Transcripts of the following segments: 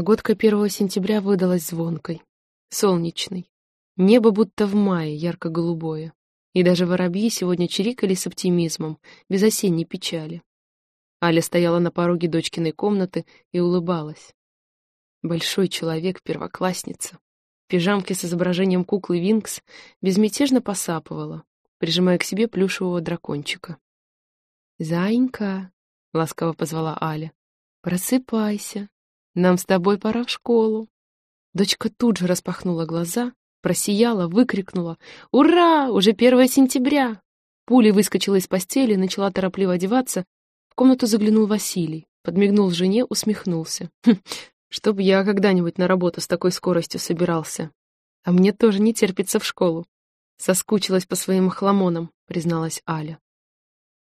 Погодка 1 сентября выдалась звонкой, солнечной. Небо будто в мае, ярко-голубое. И даже воробьи сегодня чирикали с оптимизмом, без осенней печали. Аля стояла на пороге дочкиной комнаты и улыбалась. Большой человек, первоклассница. В пижамке с изображением куклы Винкс безмятежно посапывала, прижимая к себе плюшевого дракончика. «Заинька!» — ласково позвала Аля. «Просыпайся, нам с тобой пора в школу». Дочка тут же распахнула глаза, просияла, выкрикнула «Ура! Уже первое сентября!» Пуля выскочила из постели, начала торопливо одеваться. В комнату заглянул Василий, подмигнул жене, усмехнулся. «Хм, «Чтоб я когда-нибудь на работу с такой скоростью собирался. А мне тоже не терпится в школу». Соскучилась по своим хламонам, призналась Аля.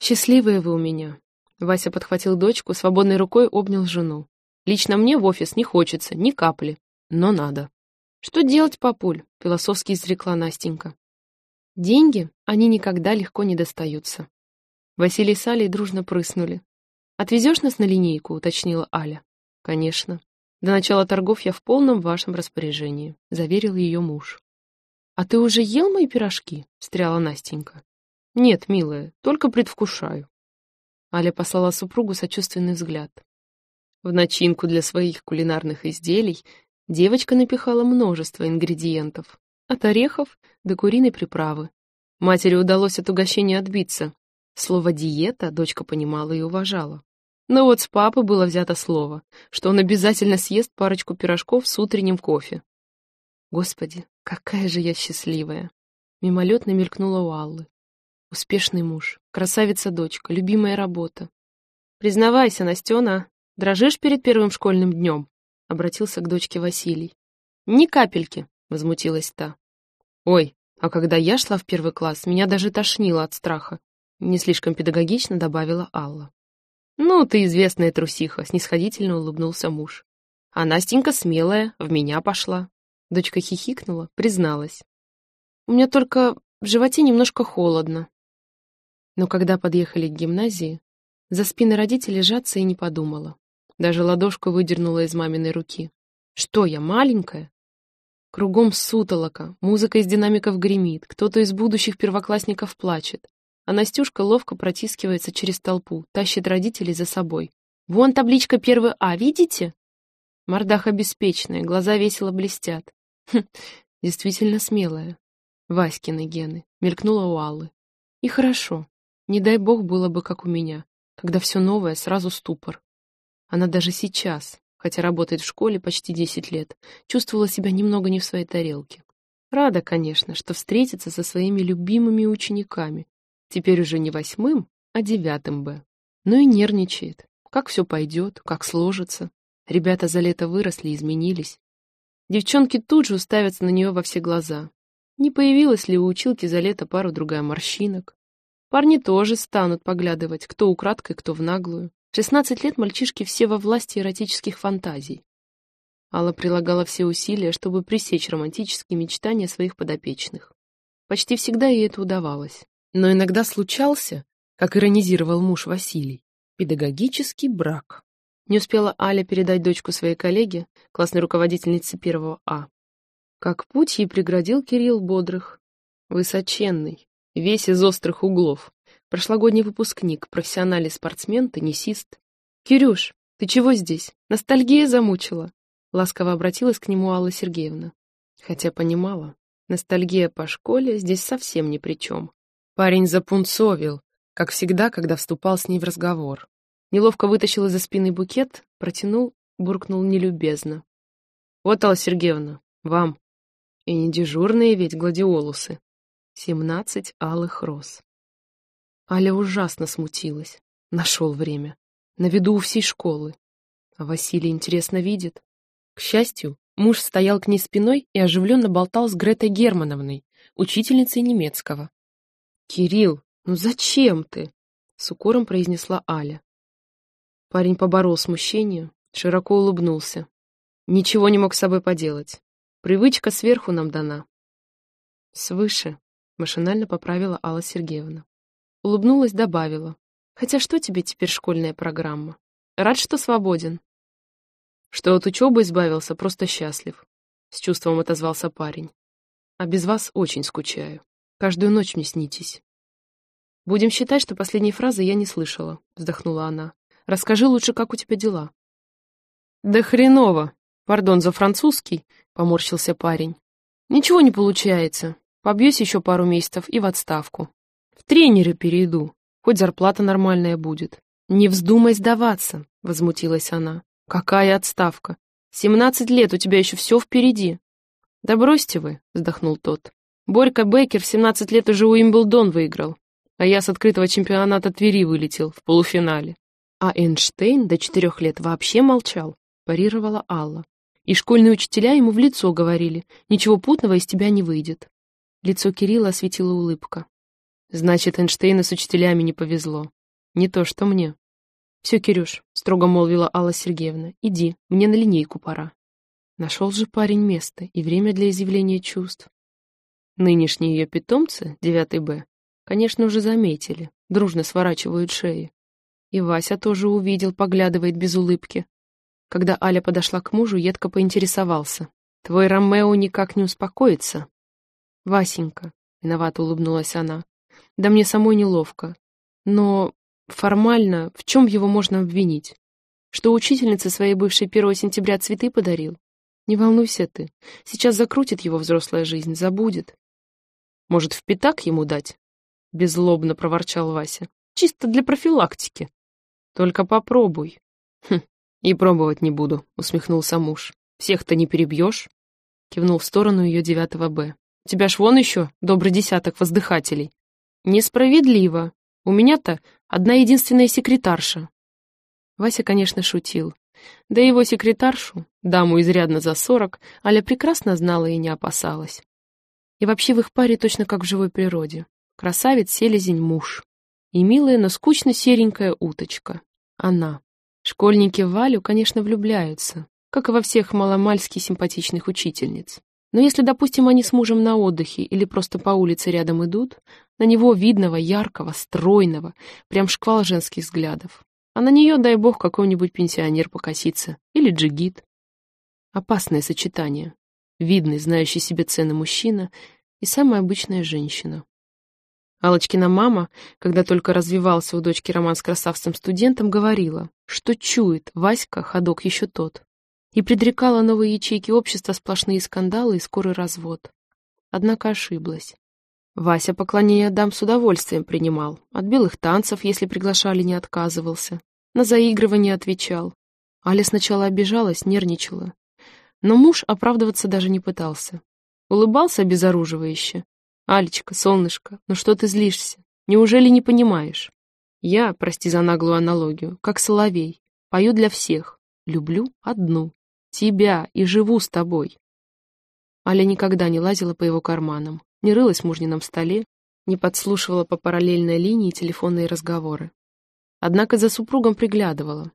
«Счастливые вы у меня». Вася подхватил дочку, свободной рукой обнял жену. «Лично мне в офис не хочется, ни капли, но надо». «Что делать, папуль?» — философски изрекла Настенька. «Деньги, они никогда легко не достаются». Василий с Алей дружно прыснули. «Отвезешь нас на линейку?» — уточнила Аля. «Конечно. До начала торгов я в полном вашем распоряжении», — заверил ее муж. «А ты уже ел мои пирожки?» — встряла Настенька. «Нет, милая, только предвкушаю». Аля послала супругу сочувственный взгляд. В начинку для своих кулинарных изделий девочка напихала множество ингредиентов, от орехов до куриной приправы. Матери удалось от угощения отбиться. Слово «диета» дочка понимала и уважала. Но вот с папы было взято слово, что он обязательно съест парочку пирожков с утренним кофе. Господи, какая же я счастливая! Мимолетно мелькнула у Аллы. Успешный муж, красавица-дочка, любимая работа. «Признавайся, Настена, дрожишь перед первым школьным днем?» — обратился к дочке Василий. «Ни капельки», — возмутилась та. «Ой, а когда я шла в первый класс, меня даже тошнило от страха», — не слишком педагогично добавила Алла. «Ну, ты известная трусиха», — снисходительно улыбнулся муж. «А Настенька смелая, в меня пошла». Дочка хихикнула, призналась. «У меня только в животе немножко холодно. Но когда подъехали к гимназии, за спины родителей жаться и не подумала. Даже ладошку выдернула из маминой руки. Что я, маленькая? Кругом сутолока, музыка из динамиков гремит, кто-то из будущих первоклассников плачет, а Настюшка ловко протискивается через толпу, тащит родителей за собой. «Вон табличка первый А, видите?» Мордаха беспечная, глаза весело блестят. Хм, действительно смелая. Васькины гены, мелькнула у Аллы. И хорошо. Не дай бог было бы, как у меня, когда все новое сразу ступор. Она даже сейчас, хотя работает в школе почти десять лет, чувствовала себя немного не в своей тарелке. Рада, конечно, что встретится со своими любимыми учениками, теперь уже не восьмым, а девятым Б. Но и нервничает. Как все пойдет, как сложится. Ребята за лето выросли и изменились. Девчонки тут же уставятся на нее во все глаза. Не появилась ли у училки за лето пару-другая морщинок? Парни тоже станут поглядывать, кто украдкой, кто в наглую. Шестнадцать лет мальчишки все во власти эротических фантазий. Алла прилагала все усилия, чтобы пресечь романтические мечтания своих подопечных. Почти всегда ей это удавалось. Но иногда случался, как иронизировал муж Василий, педагогический брак. Не успела Аля передать дочку своей коллеге, классной руководительнице первого А. Как путь ей преградил Кирилл Бодрых, высоченный, Весь из острых углов. Прошлогодний выпускник, профессиональный спортсмен, теннисист. «Кирюш, ты чего здесь? Ностальгия замучила?» Ласково обратилась к нему Алла Сергеевна. Хотя понимала, ностальгия по школе здесь совсем ни при чем. Парень запунцовил, как всегда, когда вступал с ней в разговор. Неловко вытащил из-за спины букет, протянул, буркнул нелюбезно. «Вот, Алла Сергеевна, вам. И не дежурные ведь гладиолусы. Семнадцать алых роз. Аля ужасно смутилась. Нашел время. На виду у всей школы. А Василий, интересно, видит. К счастью, муж стоял к ней спиной и оживленно болтал с Гретой Германовной, учительницей немецкого. «Кирилл, ну зачем ты?» — с укором произнесла Аля. Парень поборол смущение, широко улыбнулся. Ничего не мог с собой поделать. Привычка сверху нам дана. Свыше Машинально поправила Алла Сергеевна. Улыбнулась, добавила. Хотя что тебе теперь школьная программа? Рад, что свободен. Что от учебы избавился, просто счастлив. С чувством отозвался парень. А без вас очень скучаю. Каждую ночь мне снитесь. Будем считать, что последней фразы я не слышала, вздохнула она. Расскажи лучше, как у тебя дела. Да хреново. Пардон за французский, поморщился парень. Ничего не получается. Побьюсь еще пару месяцев и в отставку. В тренеры перейду. Хоть зарплата нормальная будет. Не вздумай сдаваться, возмутилась она. Какая отставка? Семнадцать лет, у тебя еще все впереди. Да бросьте вы, вздохнул тот. Борька Бейкер в семнадцать лет уже Уимблдон выиграл, а я с открытого чемпионата Твери вылетел в полуфинале. А Эйнштейн до четырех лет вообще молчал, парировала Алла. И школьные учителя ему в лицо говорили, ничего путного из тебя не выйдет. Лицо Кирилла осветила улыбка. Значит, Эйнштейну с учителями не повезло. Не то, что мне. Все, Кирюш, строго молвила Алла Сергеевна, иди, мне на линейку пора. Нашел же парень место и время для изъявления чувств. Нынешние ее питомцы, 9 Б, конечно, уже заметили, дружно сворачивают шеи. И Вася тоже увидел, поглядывает без улыбки. Когда Аля подошла к мужу, едко поинтересовался. «Твой Ромео никак не успокоится?» «Васенька», — виновато улыбнулась она, — «да мне самой неловко. Но формально в чем его можно обвинить? Что учительница своей бывшей 1 сентября цветы подарил? Не волнуйся ты, сейчас закрутит его взрослая жизнь, забудет». «Может, в пятак ему дать?» — беззлобно проворчал Вася. «Чисто для профилактики. Только попробуй». «Хм, и пробовать не буду», — усмехнулся муж. «Всех-то не перебьешь?» Кивнул в сторону ее девятого Б. У тебя ж вон еще добрый десяток воздыхателей. Несправедливо. У меня-то одна единственная секретарша. Вася, конечно, шутил. Да его секретаршу, даму изрядно за сорок, Аля прекрасно знала и не опасалась. И вообще в их паре точно как в живой природе. Красавец, селезень, муж. И милая, но скучно серенькая уточка. Она. Школьники в Валю, конечно, влюбляются, как и во всех маломальски симпатичных учительниц. Но если, допустим, они с мужем на отдыхе или просто по улице рядом идут, на него видного, яркого, стройного, прям шквал женских взглядов. А на нее, дай бог, какой-нибудь пенсионер покосится. Или джигит. Опасное сочетание. Видный, знающий себе цены мужчина и самая обычная женщина. Алочкина мама, когда только развивался у дочки роман с красавцем-студентом, говорила, что чует Васька ходок еще тот и предрекала новые ячейки общества сплошные скандалы и скорый развод. Однако ошиблась. Вася поклонение дам с удовольствием принимал, от белых танцев, если приглашали, не отказывался, на заигрывание отвечал. Аля сначала обижалась, нервничала. Но муж оправдываться даже не пытался. Улыбался обезоруживающе. «Алечка, солнышко, ну что ты злишься? Неужели не понимаешь? Я, прости за наглую аналогию, как соловей, пою для всех, люблю одну. Тебя и живу с тобой. Аля никогда не лазила по его карманам, не рылась в мужнином столе, не подслушивала по параллельной линии телефонные разговоры. Однако за супругом приглядывала.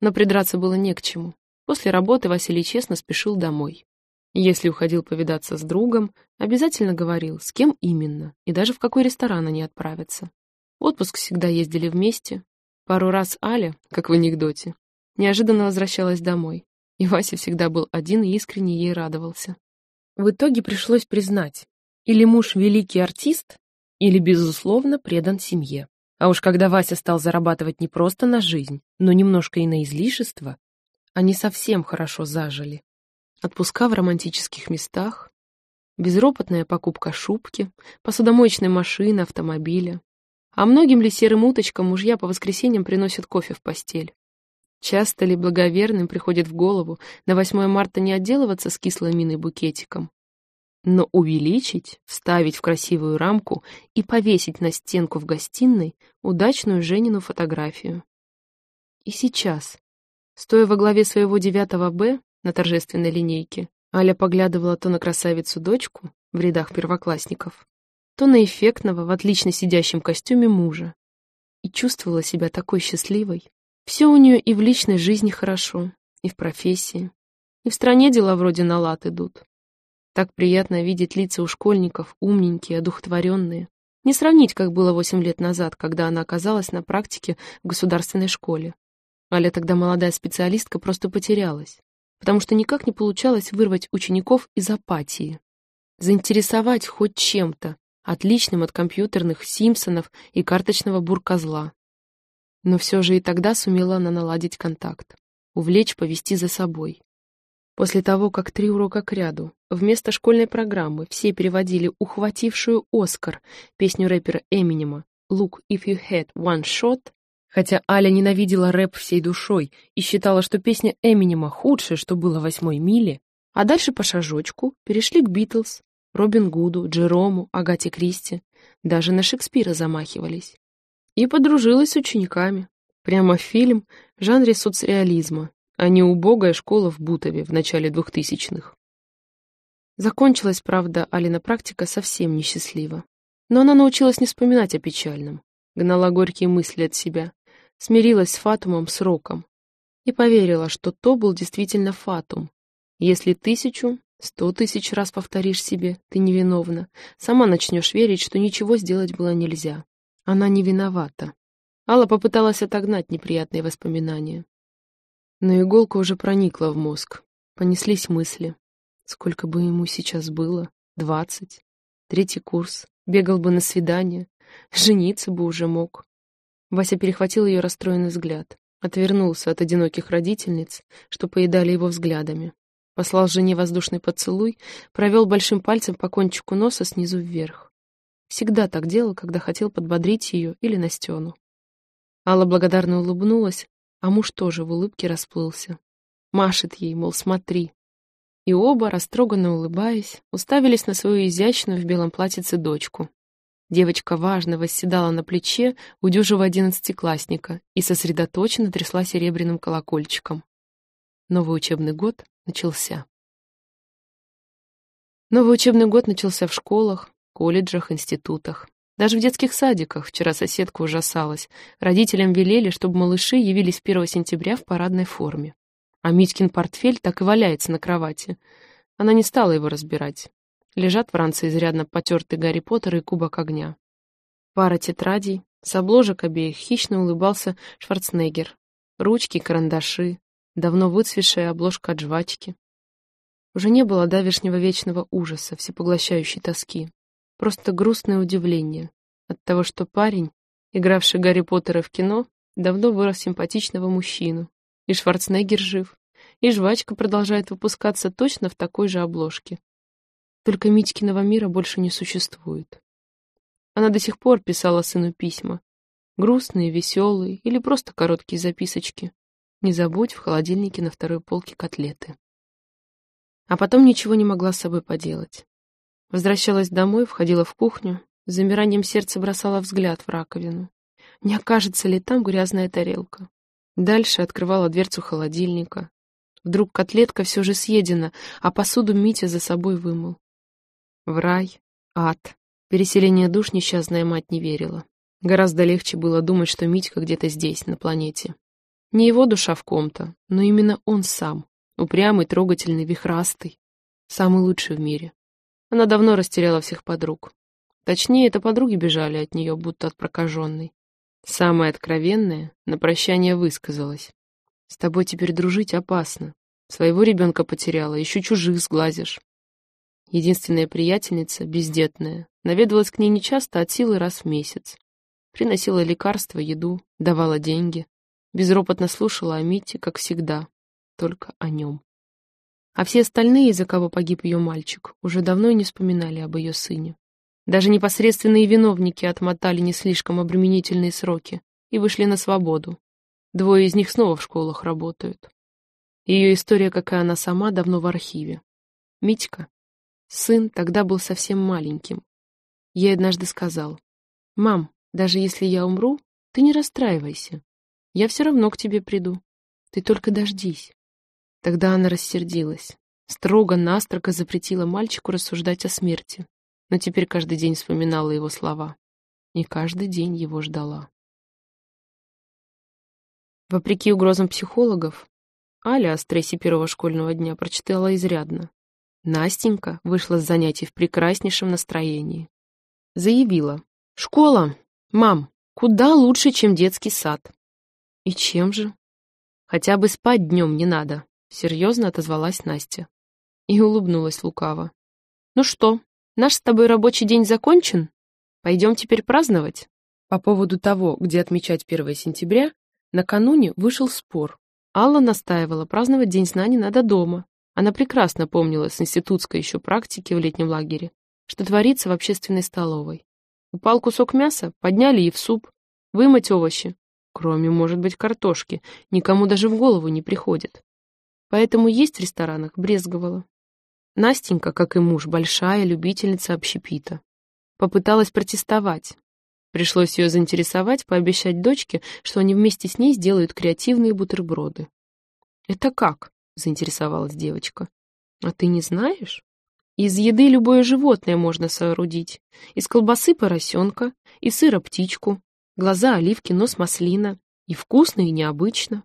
Но придраться было не к чему. После работы Василий честно спешил домой. Если уходил повидаться с другом, обязательно говорил, с кем именно, и даже в какой ресторан они отправятся. В отпуск всегда ездили вместе. Пару раз Аля, как в анекдоте, неожиданно возвращалась домой и Вася всегда был один и искренне ей радовался. В итоге пришлось признать, или муж великий артист, или, безусловно, предан семье. А уж когда Вася стал зарабатывать не просто на жизнь, но немножко и на излишество, они совсем хорошо зажили. Отпуска в романтических местах, безропотная покупка шубки, посудомоечной машины, автомобиля. А многим ли серым уточкам мужья по воскресеньям приносят кофе в постель? Часто ли благоверным приходит в голову на 8 марта не отделываться с кислой миной букетиком, но увеличить, вставить в красивую рамку и повесить на стенку в гостиной удачную Женину фотографию. И сейчас, стоя во главе своего 9 Б на торжественной линейке, Аля поглядывала то на красавицу-дочку в рядах первоклассников, то на эффектного, в отлично сидящем костюме мужа, и чувствовала себя такой счастливой. Все у нее и в личной жизни хорошо, и в профессии, и в стране дела вроде на лад идут. Так приятно видеть лица у школьников, умненькие, одухотворенные. Не сравнить, как было восемь лет назад, когда она оказалась на практике в государственной школе. Аля тогда молодая специалистка просто потерялась. потому что никак не получалось вырвать учеников из апатии. Заинтересовать хоть чем-то, отличным от компьютерных Симпсонов и карточного буркозла. Но все же и тогда сумела она наладить контакт, увлечь, повести за собой. После того, как три урока кряду вместо школьной программы все переводили ухватившую «Оскар» песню рэпера Эминема «Look if you had one shot», хотя Аля ненавидела рэп всей душой и считала, что песня Эминема худшая, что было восьмой миле, а дальше по шажочку перешли к Битлз, Робин Гуду, Джерому, Агате Кристи, даже на Шекспира замахивались. И подружилась с учениками. Прямо фильм в жанре соцреализма, а не убогая школа в Бутове в начале двухтысячных. Закончилась, правда, Алина практика совсем несчастливо. Но она научилась не вспоминать о печальном, гнала горькие мысли от себя, смирилась с фатумом, сроком и поверила, что то был действительно фатум. Если тысячу, сто тысяч раз повторишь себе «ты невиновна», сама начнешь верить, что ничего сделать было нельзя. Она не виновата. Алла попыталась отогнать неприятные воспоминания. Но иголка уже проникла в мозг. Понеслись мысли. Сколько бы ему сейчас было? Двадцать? Третий курс. Бегал бы на свидание. Жениться бы уже мог. Вася перехватил ее расстроенный взгляд. Отвернулся от одиноких родительниц, что поедали его взглядами. Послал жене воздушный поцелуй, провел большим пальцем по кончику носа снизу вверх. Всегда так делал, когда хотел подбодрить ее или Настену. Алла благодарно улыбнулась, а муж тоже в улыбке расплылся. Машет ей, мол, смотри. И оба, растроганно улыбаясь, уставились на свою изящную в белом платьице дочку. Девочка важно восседала на плече у дюжего одиннадцатиклассника и сосредоточенно трясла серебряным колокольчиком. Новый учебный год начался. Новый учебный год начался в школах, колледжах, институтах. Даже в детских садиках вчера соседка ужасалась. Родителям велели, чтобы малыши явились 1 сентября в парадной форме. А Митькин портфель так и валяется на кровати. Она не стала его разбирать. Лежат в ранце изрядно потертый Гарри Поттер и кубок огня. Пара тетрадей, с обложек обеих хищно улыбался Шварценеггер. Ручки, карандаши, давно выцветшая обложка от жвачки. Уже не было давешнего вечного ужаса, всепоглощающей тоски. Просто грустное удивление от того, что парень, игравший Гарри Поттера в кино, давно вырос симпатичного мужчину. И Шварценеггер жив, и жвачка продолжает выпускаться точно в такой же обложке. Только Митькиного мира больше не существует. Она до сих пор писала сыну письма. Грустные, веселые или просто короткие записочки. Не забудь в холодильнике на второй полке котлеты. А потом ничего не могла с собой поделать. Возвращалась домой, входила в кухню, с замиранием сердца бросала взгляд в раковину. Не окажется ли там грязная тарелка? Дальше открывала дверцу холодильника. Вдруг котлетка все же съедена, а посуду Митя за собой вымыл. В рай, ад, переселение душ несчастная мать не верила. Гораздо легче было думать, что Митька где-то здесь, на планете. Не его душа в ком-то, но именно он сам, упрямый, трогательный, вихрастый, самый лучший в мире. Она давно растеряла всех подруг. Точнее, это подруги бежали от нее, будто от прокаженной. Самое откровенное на прощание высказалась. «С тобой теперь дружить опасно. Своего ребенка потеряла, еще чужих сглазишь». Единственная приятельница, бездетная, наведывалась к ней нечасто, от силы раз в месяц. Приносила лекарства, еду, давала деньги. Безропотно слушала о Мите, как всегда, только о нем. А все остальные, из-за кого погиб ее мальчик, уже давно и не вспоминали об ее сыне. Даже непосредственные виновники отмотали не слишком обременительные сроки и вышли на свободу. Двое из них снова в школах работают. Ее история, как и она сама, давно в архиве. Митька, сын, тогда был совсем маленьким. Ей однажды сказал, «Мам, даже если я умру, ты не расстраивайся. Я все равно к тебе приду. Ты только дождись. Тогда она рассердилась. Строго-настрого запретила мальчику рассуждать о смерти. Но теперь каждый день вспоминала его слова. И каждый день его ждала. Вопреки угрозам психологов, Аля о стрессе первого школьного дня прочитала изрядно. Настенька вышла с занятий в прекраснейшем настроении. Заявила. «Школа! Мам, куда лучше, чем детский сад!» «И чем же?» «Хотя бы спать днем не надо. Серьезно отозвалась Настя. И улыбнулась лукаво. Ну что, наш с тобой рабочий день закончен? Пойдем теперь праздновать? По поводу того, где отмечать 1 сентября, накануне вышел спор. Алла настаивала, праздновать День знаний надо дома. Она прекрасно помнила с институтской еще практики в летнем лагере, что творится в общественной столовой. Упал кусок мяса, подняли и в суп. Вымыть овощи. Кроме, может быть, картошки. Никому даже в голову не приходит. Поэтому есть в ресторанах брезговала. Настенька, как и муж, большая любительница общепита. Попыталась протестовать. Пришлось ее заинтересовать, пообещать дочке, что они вместе с ней сделают креативные бутерброды. «Это как?» — заинтересовалась девочка. «А ты не знаешь?» Из еды любое животное можно соорудить. Из колбасы поросенка, из сыра птичку, глаза оливки, нос маслина. И вкусно, и необычно.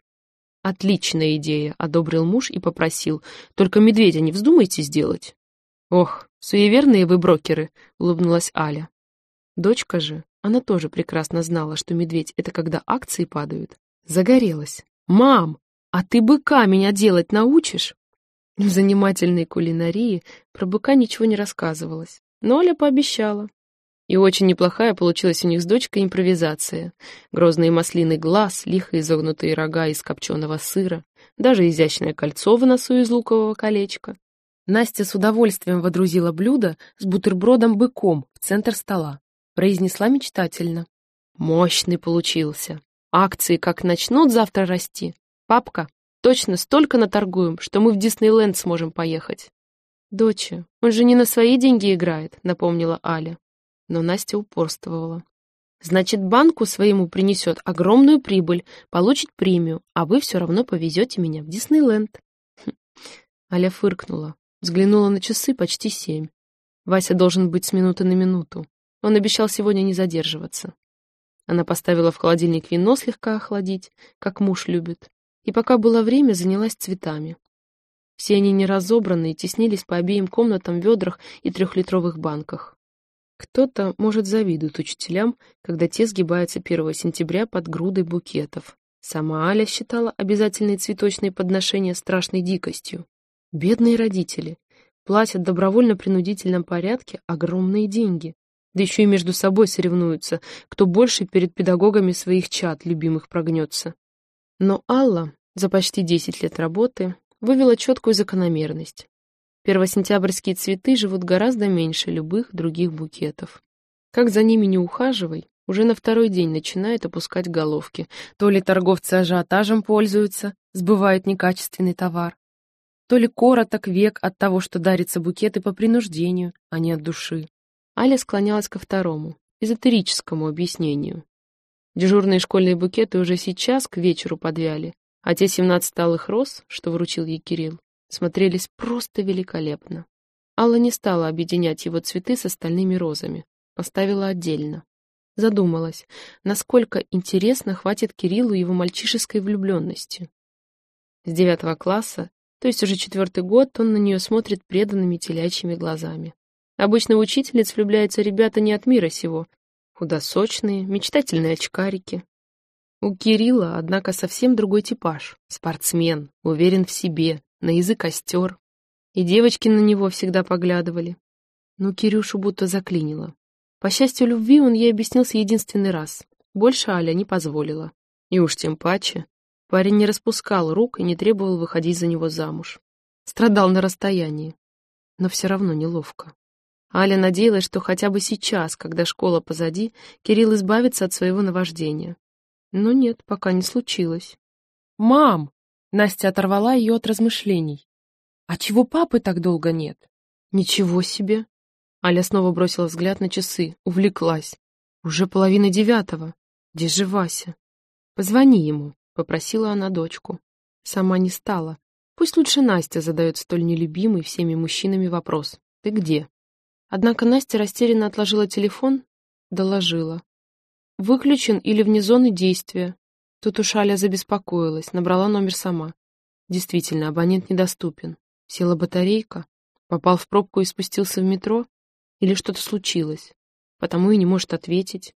Отличная идея, одобрил муж и попросил. Только медведя не вздумайте сделать. Ох, суеверные вы брокеры, улыбнулась Аля. Дочка же, она тоже прекрасно знала, что медведь — это когда акции падают. Загорелась. «Мам, а ты быка меня делать научишь?» В занимательной кулинарии про быка ничего не рассказывалось, но Оля пообещала. И очень неплохая получилась у них с дочкой импровизация. Грозный маслиный глаз, лихо изогнутые рога из копченого сыра, даже изящное кольцо в носу из лукового колечка. Настя с удовольствием водрузила блюдо с бутербродом-быком в центр стола. Произнесла мечтательно. Мощный получился. Акции как начнут завтра расти. Папка, Точно столько наторгуем, что мы в Диснейленд сможем поехать. Доча, он же не на свои деньги играет, напомнила Аля. Но Настя упорствовала. Значит, банку своему принесет огромную прибыль, получит премию, а вы все равно повезете меня в Диснейленд. Хм. Аля фыркнула, взглянула на часы почти семь. Вася должен быть с минуты на минуту. Он обещал сегодня не задерживаться. Она поставила в холодильник вино слегка охладить, как муж любит, и пока было время, занялась цветами. Все они неразобранные, теснились по обеим комнатам в ведрах и трехлитровых банках. Кто-то, может, завидует учителям, когда те сгибаются 1 сентября под грудой букетов. Сама Аля считала обязательные цветочные подношения страшной дикостью. Бедные родители. Платят в добровольно-принудительном порядке огромные деньги. Да еще и между собой соревнуются, кто больше перед педагогами своих чад любимых прогнется. Но Алла за почти 10 лет работы вывела четкую закономерность. Первосентябрьские цветы живут гораздо меньше любых других букетов. Как за ними не ухаживай, уже на второй день начинает опускать головки. То ли торговцы ажиотажем пользуются, сбывают некачественный товар, то ли короток век от того, что дарятся букеты по принуждению, а не от души. Аля склонялась ко второму, эзотерическому объяснению. Дежурные школьные букеты уже сейчас к вечеру подвяли, а те семнадцать алых роз, что вручил ей Кирилл, смотрелись просто великолепно. Алла не стала объединять его цветы с остальными розами, поставила отдельно. Задумалась, насколько интересно хватит Кириллу его мальчишеской влюбленности. С девятого класса, то есть уже четвертый год, он на нее смотрит преданными телячьими глазами. Обычно в учительниц влюбляются ребята не от мира сего, Худосочные, мечтательные очкарики. У Кирилла, однако, совсем другой типаж. Спортсмен, уверен в себе, на язык остер. И девочки на него всегда поглядывали. Но Кирюшу будто заклинило. По счастью любви он ей объяснился единственный раз. Больше Аля не позволила. И уж тем паче. Парень не распускал рук и не требовал выходить за него замуж. Страдал на расстоянии. Но все равно неловко. Аля надеялась, что хотя бы сейчас, когда школа позади, Кирилл избавится от своего наваждения. Но нет, пока не случилось. «Мам!» — Настя оторвала ее от размышлений. «А чего папы так долго нет?» «Ничего себе!» Аля снова бросила взгляд на часы, увлеклась. «Уже половина девятого. Где же Вася?» «Позвони ему», — попросила она дочку. Сама не стала. Пусть лучше Настя задает столь нелюбимый всеми мужчинами вопрос. «Ты где?» Однако Настя растерянно отложила телефон, доложила. «Выключен или вне зоны действия». Тут уж Аля забеспокоилась, набрала номер сама. Действительно, абонент недоступен. Села батарейка, попал в пробку и спустился в метро? Или что-то случилось? Потому и не может ответить.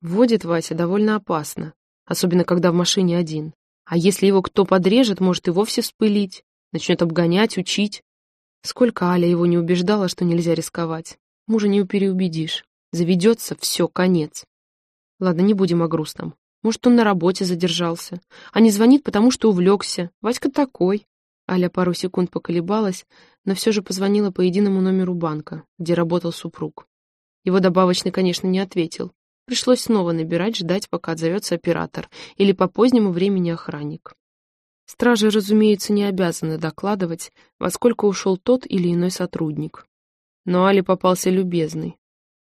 Водит Вася довольно опасно, особенно когда в машине один. А если его кто подрежет, может и вовсе вспылить. Начнет обгонять, учить. Сколько Аля его не убеждала, что нельзя рисковать. Мужа не переубедишь. Заведется, все, конец. Ладно, не будем о грустном. Может, он на работе задержался. А не звонит, потому что увлекся. Васька такой. Аля пару секунд поколебалась, но все же позвонила по единому номеру банка, где работал супруг. Его добавочный, конечно, не ответил. Пришлось снова набирать, ждать, пока отзовется оператор, или по позднему времени охранник. Стражи, разумеется, не обязаны докладывать, во сколько ушел тот или иной сотрудник. Но Али попался любезный.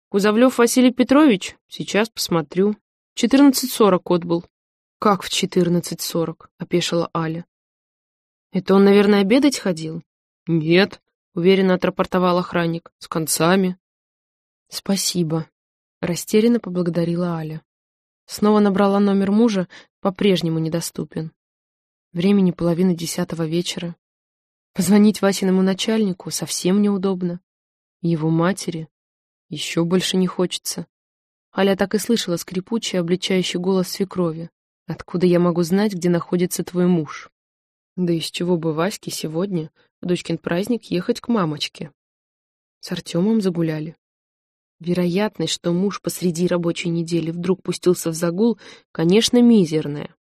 «Кузовлев Василий Петрович? Сейчас посмотрю. Четырнадцать сорок код был». «Как в четырнадцать сорок?» — опешила Аля. «Это он, наверное, обедать ходил?» «Нет», — уверенно отрапортовал охранник. «С концами». «Спасибо», — растерянно поблагодарила Аля. Снова набрала номер мужа, по-прежнему недоступен. Времени половина десятого вечера. Позвонить Васиному начальнику совсем неудобно. Его матери еще больше не хочется. Аля так и слышала скрипучий, обличающий голос свекрови. «Откуда я могу знать, где находится твой муж?» Да из чего бы Ваське сегодня, в дочкин праздник, ехать к мамочке? С Артемом загуляли. Вероятность, что муж посреди рабочей недели вдруг пустился в загул, конечно, мизерная.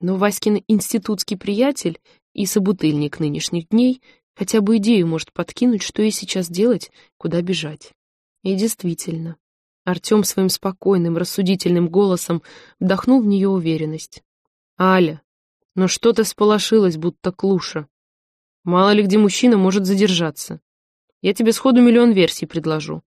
Но Васькин институтский приятель и собутыльник нынешних дней хотя бы идею может подкинуть, что ей сейчас делать, куда бежать. И действительно, Артем своим спокойным, рассудительным голосом вдохнул в нее уверенность. «Аля, но что-то сполошилось, будто клуша. Мало ли где мужчина может задержаться. Я тебе сходу миллион версий предложу.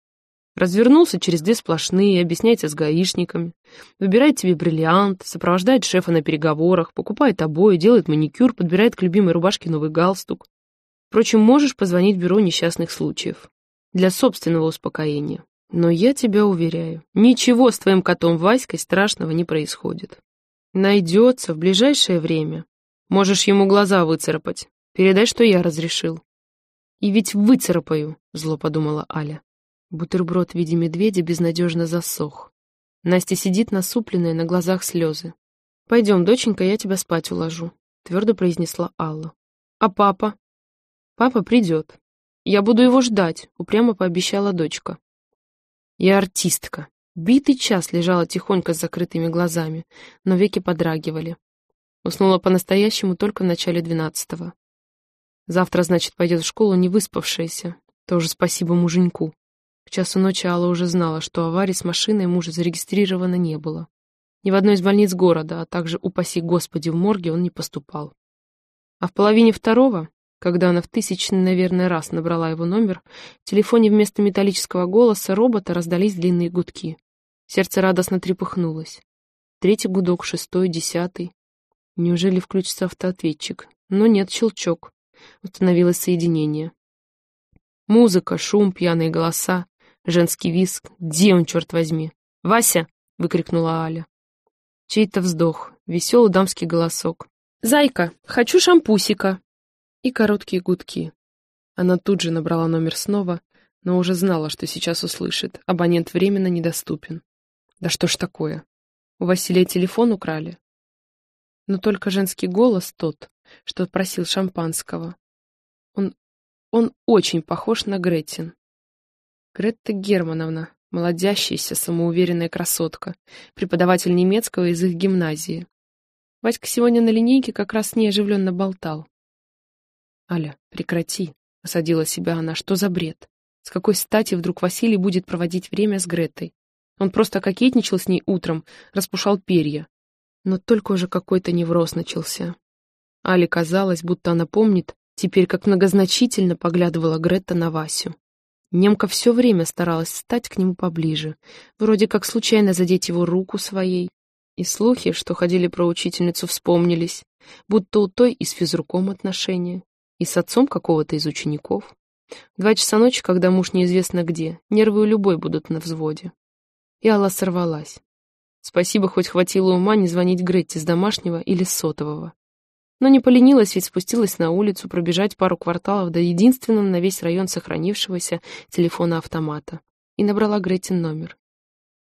Развернулся через две сплошные, объясняется с гаишниками, выбирает тебе бриллиант, сопровождает шефа на переговорах, покупает обои, делает маникюр, подбирает к любимой рубашке новый галстук. Впрочем, можешь позвонить в бюро несчастных случаев. Для собственного успокоения. Но я тебя уверяю, ничего с твоим котом Васькой страшного не происходит. Найдется в ближайшее время. Можешь ему глаза выцарапать. Передай, что я разрешил. И ведь выцарапаю, зло подумала Аля. Бутерброд в виде медведя безнадежно засох. Настя сидит насупленная, на глазах слезы. «Пойдем, доченька, я тебя спать уложу», — твердо произнесла Алла. «А папа?» «Папа придет. Я буду его ждать», — упрямо пообещала дочка. «Я артистка», Битый час лежала тихонько с закрытыми глазами, но веки подрагивали. Уснула по-настоящему только в начале двенадцатого. Завтра, значит, пойдет в школу не выспавшаяся. Тоже спасибо муженьку. К часу ночи Алла уже знала, что аварии с машиной мужа зарегистрировано не было. Ни в одной из больниц города, а также, упаси Господи, в морге он не поступал. А в половине второго когда она в тысячный, наверное, раз набрала его номер, в телефоне вместо металлического голоса робота раздались длинные гудки. Сердце радостно трепыхнулось. Третий гудок, шестой, десятый. Неужели включится автоответчик? Но нет, щелчок. Установилось соединение. Музыка, шум, пьяные голоса, женский виск. Где он, черт возьми? «Вася!» — выкрикнула Аля. Чей-то вздох, веселый дамский голосок. «Зайка, хочу шампусика!» И короткие гудки. Она тут же набрала номер снова, но уже знала, что сейчас услышит. Абонент временно недоступен. Да что ж такое? У Василия телефон украли? Но только женский голос тот, что просил шампанского. Он, он очень похож на Гретин. Гретта Германовна, молодящаяся, самоуверенная красотка, преподаватель немецкого из их гимназии. Васька сегодня на линейке как раз с ней оживленно болтал. «Аля, прекрати», — осадила себя она, — «что за бред? С какой стати вдруг Василий будет проводить время с Гретой? Он просто кокетничал с ней утром, распушал перья. Но только уже какой-то невроз начался. Але казалось, будто она помнит, теперь как многозначительно поглядывала Гретта на Васю. Немка все время старалась стать к нему поближе, вроде как случайно задеть его руку своей. И слухи, что ходили про учительницу, вспомнились, будто у той и с физруком отношения, и с отцом какого-то из учеников. Два часа ночи, когда муж неизвестно где, нервы у любой будут на взводе. И Алла сорвалась. Спасибо, хоть хватило ума не звонить Гретте с домашнего или с сотового. Но не поленилась, ведь спустилась на улицу пробежать пару кварталов до единственного на весь район сохранившегося телефона-автомата и набрала Гретин номер.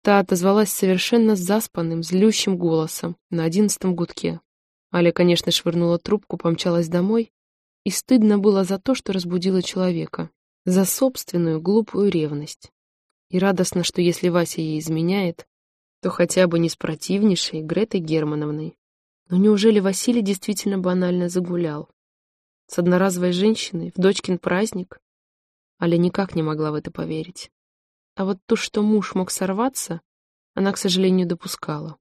Та отозвалась совершенно заспанным, злющим голосом на одиннадцатом гудке. Аля, конечно, швырнула трубку, помчалась домой, и стыдно было за то, что разбудило человека, за собственную глупую ревность. И радостно, что если Вася ей изменяет, то хотя бы не с противнейшей Гретой Германовной. Но неужели Василий действительно банально загулял? С одноразовой женщиной в дочкин праздник? Аля никак не могла в это поверить. А вот то, что муж мог сорваться, она, к сожалению, допускала.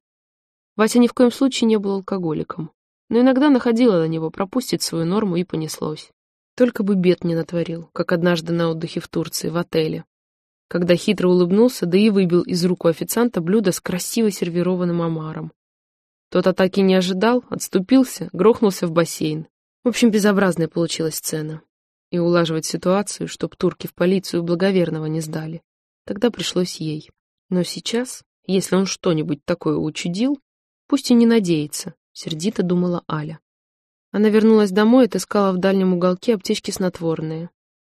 Вася ни в коем случае не был алкоголиком, но иногда находила на него пропустить свою норму и понеслось. Только бы бед не натворил, как однажды на отдыхе в Турции, в отеле, когда хитро улыбнулся, да и выбил из рук у официанта блюдо с красиво сервированным омаром. Тот атаки не ожидал, отступился, грохнулся в бассейн. В общем, безобразная получилась сцена. И улаживать ситуацию, чтоб турки в полицию благоверного не сдали. Тогда пришлось ей. Но сейчас, если он что-нибудь такое учудил, пусть и не надеется, сердито думала Аля. Она вернулась домой и отыскала в дальнем уголке аптечки снотворные.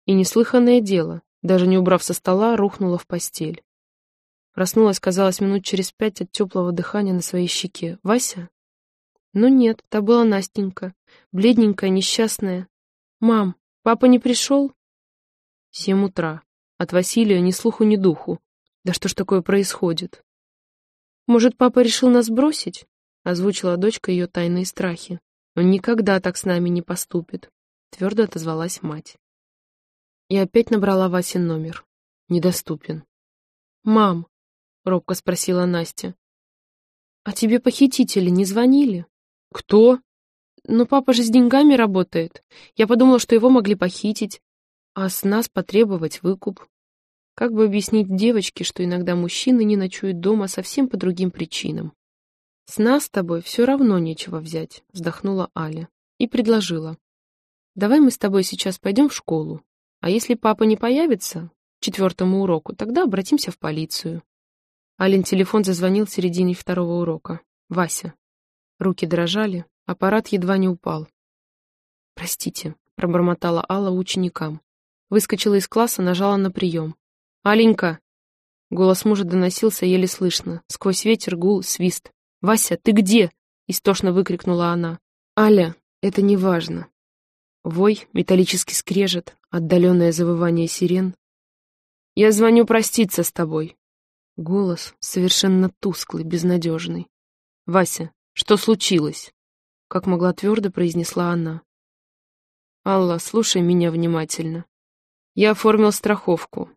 И неслыханное дело, даже не убрав со стола, рухнула в постель. Проснулась, казалось, минут через пять от теплого дыхания на своей щеке. «Вася?» Ну нет, та была Настенька, бледненькая, несчастная. «Мам, папа не пришел?» Семь утра. От Василия ни слуху, ни духу. Да что ж такое происходит? «Может, папа решил нас бросить?» — озвучила дочка ее тайные страхи. «Он никогда так с нами не поступит», — твердо отозвалась мать. И опять набрала Васин номер. Недоступен. «Мам», — робко спросила Настя, — «а тебе похитители не звонили?» «Кто?» «Ну, папа же с деньгами работает. Я подумала, что его могли похитить, а с нас потребовать выкуп. Как бы объяснить девочке, что иногда мужчины не ночуют дома совсем по другим причинам?» «С нас с тобой все равно нечего взять», — вздохнула Аля и предложила. «Давай мы с тобой сейчас пойдем в школу. А если папа не появится к четвертому уроку, тогда обратимся в полицию. Алин телефон зазвонил в середине второго урока. Вася. Руки дрожали, аппарат едва не упал. «Простите», — пробормотала Алла ученикам. Выскочила из класса, нажала на прием. «Аленька!» Голос мужа доносился еле слышно. Сквозь ветер гул, свист. «Вася, ты где?» — истошно выкрикнула она. «Аля, это не важно». Вой, металлический скрежет, отдаленное завывание сирен. «Я звоню проститься с тобой». Голос совершенно тусклый, безнадежный. «Вася, что случилось?» Как могла твердо произнесла она. «Алла, слушай меня внимательно. Я оформил страховку.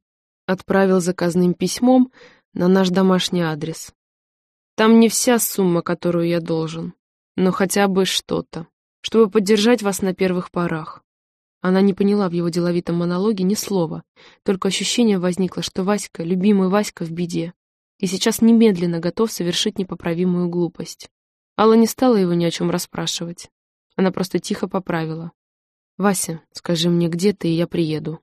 Отправил заказным письмом на наш домашний адрес. Там не вся сумма, которую я должен, но хотя бы что-то чтобы поддержать вас на первых порах. Она не поняла в его деловитом монологе ни слова, только ощущение возникло, что Васька, любимый Васька, в беде, и сейчас немедленно готов совершить непоправимую глупость. Алла не стала его ни о чем расспрашивать. Она просто тихо поправила. «Вася, скажи мне, где ты, и я приеду».